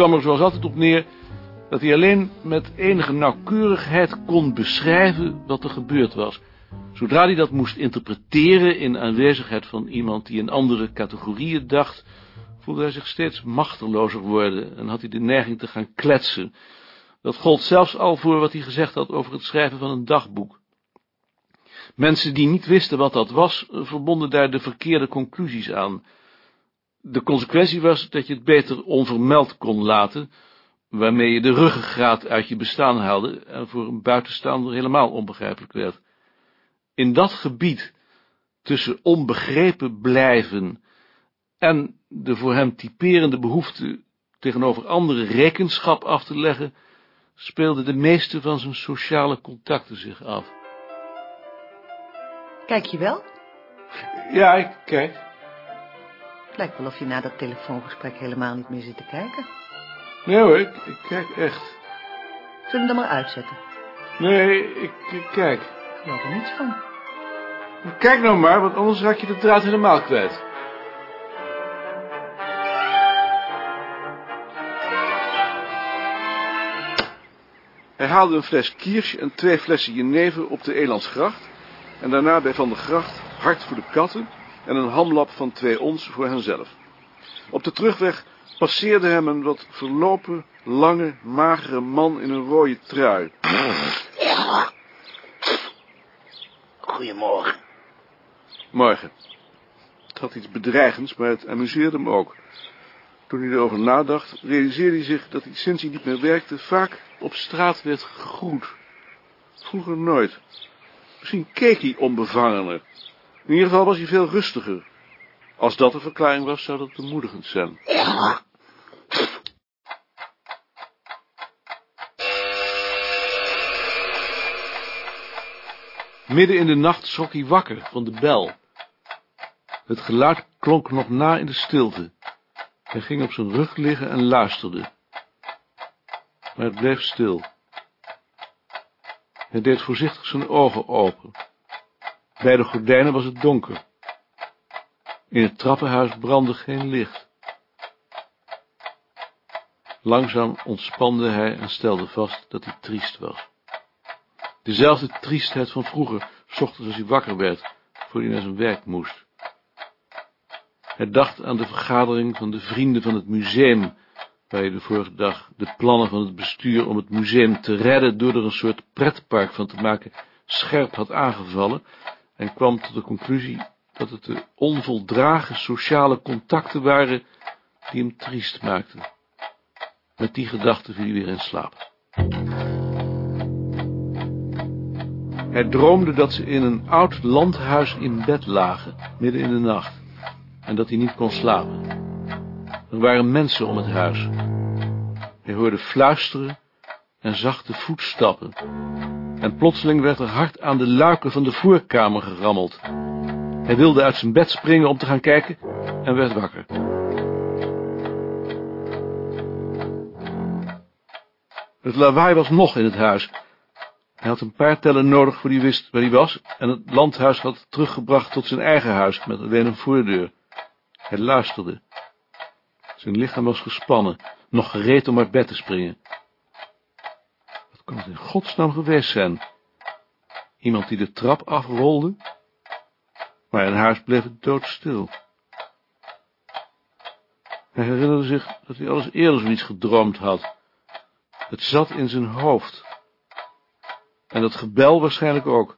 kwam er zoals altijd op neer dat hij alleen met enige nauwkeurigheid kon beschrijven wat er gebeurd was. Zodra hij dat moest interpreteren in aanwezigheid van iemand die in andere categorieën dacht, voelde hij zich steeds machtelozer worden en had hij de neiging te gaan kletsen. Dat gold zelfs al voor wat hij gezegd had over het schrijven van een dagboek. Mensen die niet wisten wat dat was, verbonden daar de verkeerde conclusies aan. De consequentie was dat je het beter onvermeld kon laten, waarmee je de ruggengraat uit je bestaan haalde en voor een buitenstaander helemaal onbegrijpelijk werd. In dat gebied, tussen onbegrepen blijven en de voor hem typerende behoefte tegenover anderen rekenschap af te leggen, speelde de meeste van zijn sociale contacten zich af. Kijk je wel? Ja, ik kijk. Lijkt wel of je na dat telefoongesprek helemaal niet meer zit te kijken. Nee hoor, ik, ik kijk echt. Zullen we hem dan maar uitzetten? Nee, ik, ik kijk. Ik geloof er niets van. Kijk nou maar, want anders raak je de draad helemaal kwijt. Hij haalde een fles kirsch en twee flessen jenever op de Elandsgracht en daarna bij Van der Gracht hart voor de katten en een hamlap van twee ons voor henzelf. Op de terugweg passeerde hem een wat verlopen, lange, magere man in een rode trui. Goedemorgen. Morgen. Het had iets bedreigends, maar het amuseerde hem ook. Toen hij erover nadacht, realiseerde hij zich dat hij sinds hij niet meer werkte vaak op straat werd gegroet. Vroeger nooit. Misschien keek hij onbevangener. In ieder geval was hij veel rustiger. Als dat een verklaring was, zou dat bemoedigend zijn. Midden in de nacht schrok hij wakker van de bel. Het geluid klonk nog na in de stilte. Hij ging op zijn rug liggen en luisterde. Maar het bleef stil. Hij deed voorzichtig zijn ogen open. Bij de gordijnen was het donker. In het trappenhuis brandde geen licht. Langzaam ontspande hij en stelde vast dat hij triest was. Dezelfde triestheid van vroeger, ochtends als hij wakker werd, voor hij naar zijn werk moest. Hij dacht aan de vergadering van de vrienden van het museum, waar hij de vorige dag de plannen van het bestuur om het museum te redden door er een soort pretpark van te maken, scherp had aangevallen, en kwam tot de conclusie dat het de onvoldragen sociale contacten waren die hem triest maakten. Met die gedachte viel hij weer in slaap. Hij droomde dat ze in een oud landhuis in bed lagen, midden in de nacht, en dat hij niet kon slapen. Er waren mensen om het huis. Hij hoorde fluisteren en zachte voetstappen, en plotseling werd er hard aan de luiken van de voorkamer gerammeld. Hij wilde uit zijn bed springen om te gaan kijken en werd wakker. Het lawaai was nog in het huis. Hij had een paar tellen nodig voor hij wist waar hij was, en het landhuis had teruggebracht tot zijn eigen huis, met alleen een voordeur. Hij luisterde. Zijn lichaam was gespannen, nog gereed om uit bed te springen. Kon het in godsnaam geweest zijn? Iemand die de trap afrolde? Maar in huis bleef het doodstil. Hij herinnerde zich dat hij alles eerder zoiets gedroomd had. Het zat in zijn hoofd. En dat gebel waarschijnlijk ook.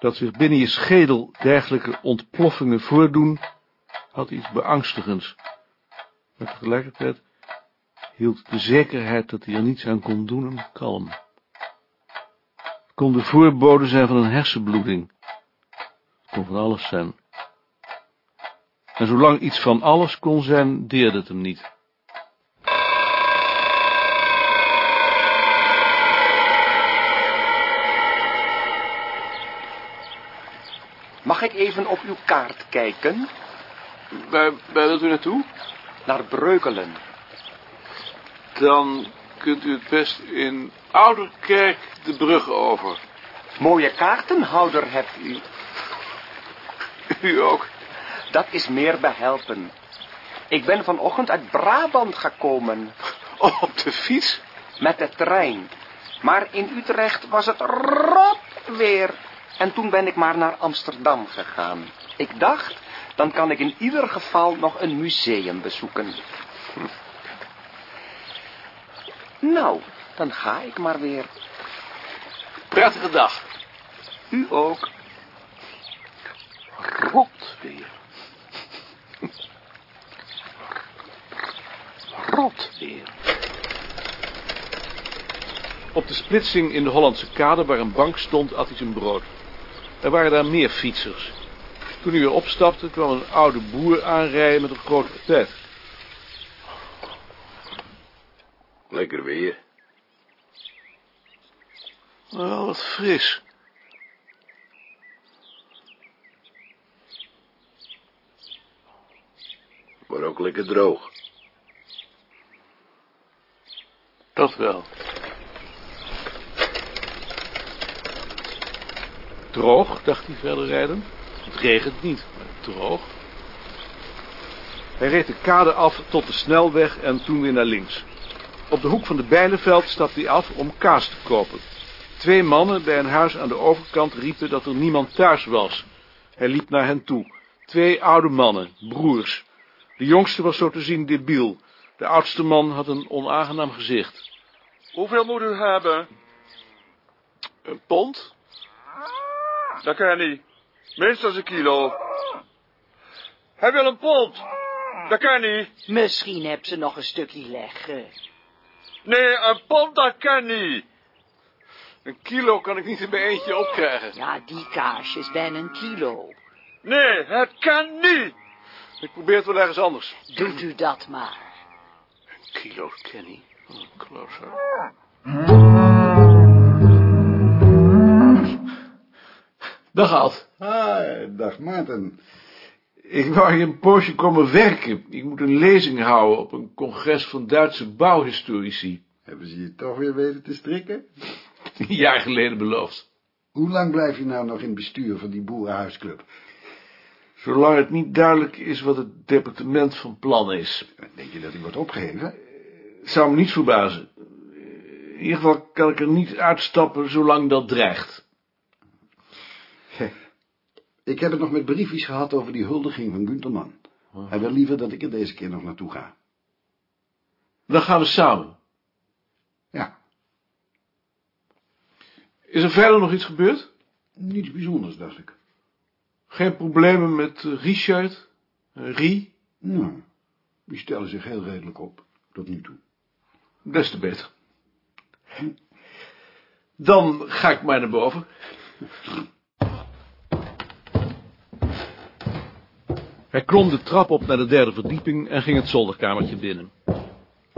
Dat zich binnen je schedel dergelijke ontploffingen voordoen, had iets beangstigends. Maar tegelijkertijd hield de zekerheid dat hij er niets aan kon doen hem kalm. Het kon de voorbode zijn van een hersenbloeding. Het kon van alles zijn. En zolang iets van alles kon zijn, deerde het hem niet. Mag ik even op uw kaart kijken? Waar, waar wilt u naartoe? Naar Breukelen. Dan kunt u het best in Ouderkerk de brug over. Mooie kaartenhouder hebt u. U ook. Dat is meer behelpen. Ik ben vanochtend uit Brabant gekomen. Oh, op de fiets? Met de trein. Maar in Utrecht was het rot weer. En toen ben ik maar naar Amsterdam gegaan. Ik dacht, dan kan ik in ieder geval nog een museum bezoeken. Nou, dan ga ik maar weer. Prettige dag. U ook. Rot weer. Rot weer. Op de splitsing in de Hollandse kade waar een bank stond, at hij zijn brood. Er waren daar meer fietsers. Toen hij weer opstapte, kwam een oude boer aanrijden met een groot patet. Lekker weer. Wel wat fris. Maar ook lekker droog. Dat wel. Droog, dacht hij verder rijden. Het regent niet, maar droog. Hij reed de kade af tot de snelweg en toen weer naar links. Op de hoek van de Bijlenveld stapte hij af om kaas te kopen. Twee mannen bij een huis aan de overkant riepen dat er niemand thuis was. Hij liep naar hen toe. Twee oude mannen, broers. De jongste was zo te zien debiel. De oudste man had een onaangenaam gezicht. Hoeveel moet u hebben? Een pond? Dat kan niet. Minstens een kilo. Hij wil een pond. Dat kan niet. Misschien heb ze nog een stukje leggen. Nee, een pond dat kan niet. Een kilo kan ik niet in mijn eentje opkrijgen. Ja, die kaasje is bijna een kilo. Nee, het kan niet. Ik probeer het wel ergens anders. Doet u dat maar. Een kilo, Kenny. Oh, closer. Dag, Ad. Ah, dag Maarten. Ik wou hier een poosje komen werken. Ik moet een lezing houden op een congres van Duitse bouwhistorici. Hebben ze je toch weer weten te strikken? Een jaar geleden beloofd. Hoe lang blijf je nou nog in het bestuur van die boerenhuisclub? Zolang het niet duidelijk is wat het departement van plan is. Denk je dat hij wordt opgeheven? Het zou me niet verbazen. In ieder geval kan ik er niet uitstappen zolang dat dreigt. Ik heb het nog met briefjes gehad over die huldiging van Gunterman. Hij wil liever dat ik er deze keer nog naartoe ga. Dan gaan we samen. Ja, Is er verder nog iets gebeurd? niets bijzonders, dacht ik. Geen problemen met eh, Richard? eh, Rie? Nou, die stellen zich heel redelijk op, tot nu toe. Des te beter. Dan ga ik maar naar boven. Hij klom de trap op naar de derde verdieping en ging het zolderkamertje binnen.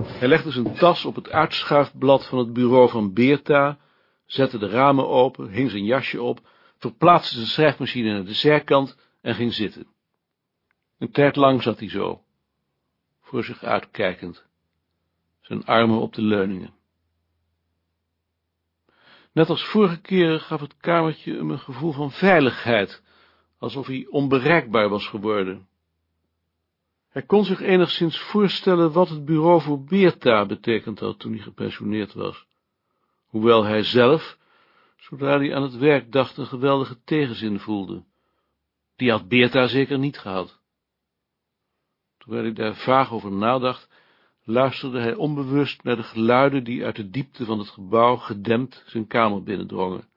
Hij legde zijn tas op het uitschuifblad van het bureau van Beerta, zette de ramen open, hing zijn jasje op, verplaatste zijn schrijfmachine naar de zijkant en ging zitten. Een tijd lang zat hij zo, voor zich uitkijkend, zijn armen op de leuningen. Net als vorige keren gaf het kamertje hem een gevoel van veiligheid, alsof hij onbereikbaar was geworden. Hij kon zich enigszins voorstellen wat het bureau voor Beerta betekend had toen hij gepensioneerd was, hoewel hij zelf, zodra hij aan het werk dacht, een geweldige tegenzin voelde. Die had Beerta zeker niet gehad. Terwijl hij daar vaag over nadacht, luisterde hij onbewust naar de geluiden die uit de diepte van het gebouw gedempt zijn kamer binnendrongen.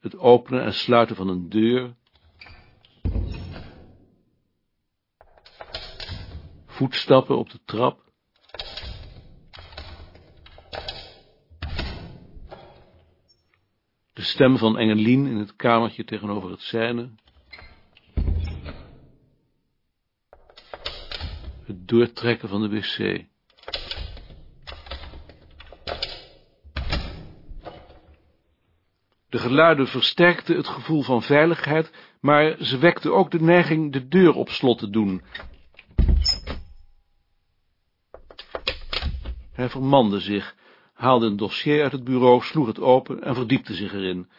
Het openen en sluiten van een deur, voetstappen op de trap, de stem van Engelien in het kamertje tegenover het zijne, het doortrekken van de wc. De geluiden versterkten het gevoel van veiligheid, maar ze wekten ook de neiging de deur op slot te doen. Hij vermande zich, haalde een dossier uit het bureau, sloeg het open en verdiepte zich erin.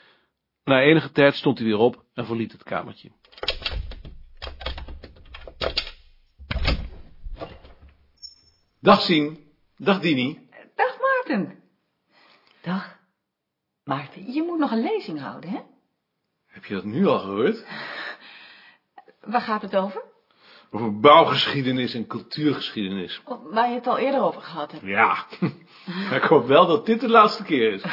Na enige tijd stond hij weer op en verliet het kamertje. Dag Sien. Dag Dini. Dag Maarten. Dag. Maarten, je moet nog een lezing houden, hè? Heb je dat nu al gehoord? Waar gaat het over? Over bouwgeschiedenis en cultuurgeschiedenis. Oh, Waar je het al eerder over gehad hebt. Ja, ik hoop wel dat dit de laatste keer is.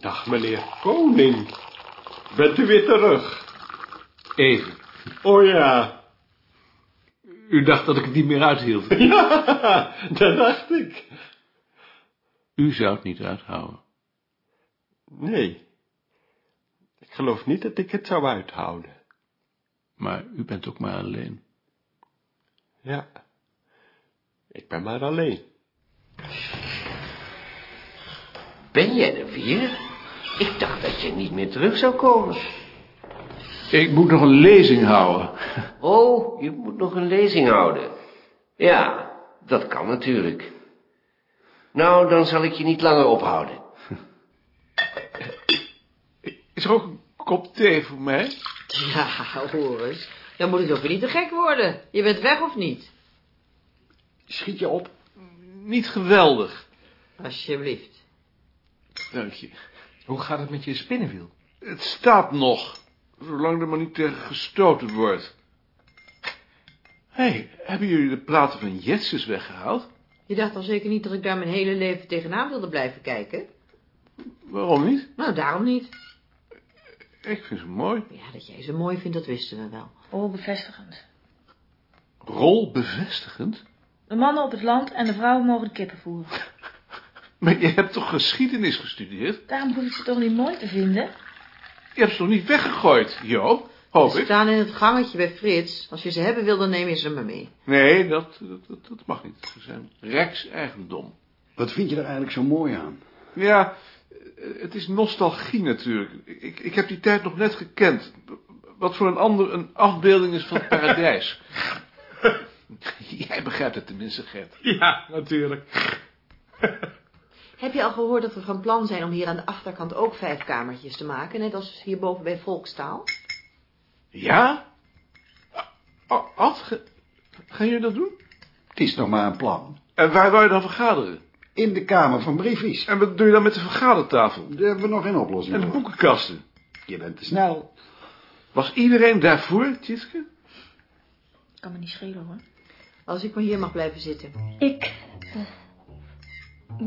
Dag, meneer Koning. Bent u weer terug? Even. Oh ja. U dacht dat ik het niet meer uithield. Ja, dat dacht ik. U zou het niet uithouden. Nee. Ik geloof niet dat ik het zou uithouden. Maar u bent ook maar alleen. Ja. Ik ben maar alleen. Ben jij er weer? Ik dacht dat je niet meer terug zou komen. Ik moet nog een lezing houden. Oh, je moet nog een lezing houden. Ja, dat kan natuurlijk. Nou, dan zal ik je niet langer ophouden. Is er ook een kop thee voor mij? Ja, hoor eens. Dan moet het ook weer niet te gek worden. Je bent weg of niet? Schiet je op. Niet geweldig. Alsjeblieft. Dank je. Hoe gaat het met je spinnenwiel? Het staat nog. Zolang er maar niet tegen gestoten wordt. Hé, hey, hebben jullie de platen van Jetsus weggehaald? Je dacht al zeker niet dat ik daar mijn hele leven tegenaan wilde blijven kijken? Waarom niet? Nou, daarom niet. Ik vind ze mooi. Ja, dat jij ze mooi vindt, dat wisten we wel. Oh, bevestigend. Rol bevestigend? De mannen op het land en de vrouwen mogen de kippen voeren. Maar je hebt toch geschiedenis gestudeerd? Daarom hoef ik ze toch niet mooi te vinden? Je hebt ze toch niet weggegooid, Jo? Hoop Ze ik. staan in het gangetje bij Frits. Als je ze hebben wil, dan neem je ze maar mee. Nee, dat, dat, dat, dat mag niet. Ze zijn Rijks-eigendom. Wat vind je er eigenlijk zo mooi aan? Ja, het is nostalgie natuurlijk. Ik, ik heb die tijd nog net gekend. Wat voor een ander een afbeelding is van het paradijs. Jij begrijpt het tenminste, Gert. Ja, natuurlijk. Heb je al gehoord dat we van plan zijn om hier aan de achterkant ook vijf kamertjes te maken, net als hierboven bij Volkstaal? Ja? Ad, ga, gaan jullie dat doen? Het is nog maar een plan. En waar wou je dan vergaderen? In de kamer van briefies. En wat doe je dan met de vergadertafel? Daar hebben we nog geen oplossing En de voor. boekenkasten? Je bent te snel. Was iedereen daarvoor, Tjitske? Kan me niet schelen, hoor. Als ik maar hier mag blijven zitten. Ik eh,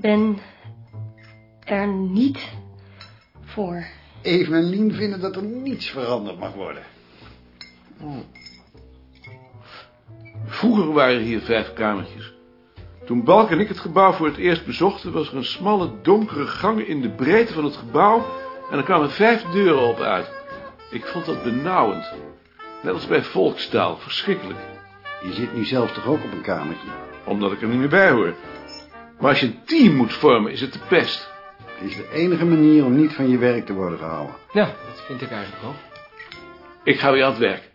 ben er niet voor. Even en Lien vinden dat er niets veranderd mag worden. Vroeger waren hier vijf kamertjes. Toen Balk en ik het gebouw voor het eerst bezochten... was er een smalle, donkere gang in de breedte van het gebouw... en er kwamen vijf deuren op uit. Ik vond dat benauwend. Net als bij volkstaal, verschrikkelijk. Je zit nu zelf toch ook op een kamertje? Omdat ik er niet meer bij hoor. Maar als je een team moet vormen, is het de pest. Het is de enige manier om niet van je werk te worden gehouden. Ja, dat vind ik eigenlijk ook. Ik ga weer aan het werk.